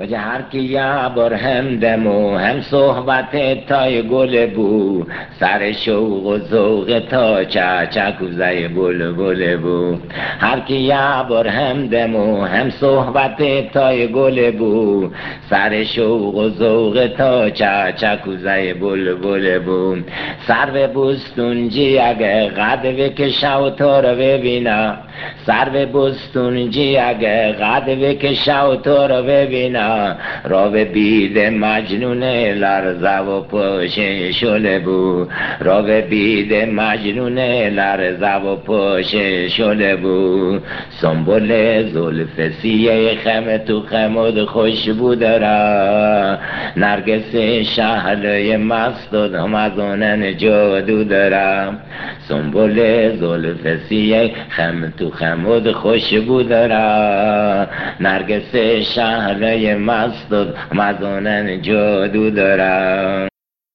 و هر کی یه بار هم دمو هم صحبت تای گل بو سر شوق و ذوق تا چه کوزه بل بل بو. هر کی یه بار هم دمو هم صحبت تای گل بو سر شوق و ذوق تا چه کوزه بل بل بو. سر به بستونجی اگه قد بکشه و تو رو ببینم سر به بستونجی اگه قد بکشه و تو رو ببینم را به بید مجنون لرزه و پاش شله بو. را به بید مجنون لرزه و پاش شله بو. سنبول زلف سیه خم تو خمود خوشبو داره نرگس شهلای مست و دمزانن جادو داره سنبول زلف سیه خم تو خمود خوشبو داره نرگس شهلای مست و مزانن جادو داره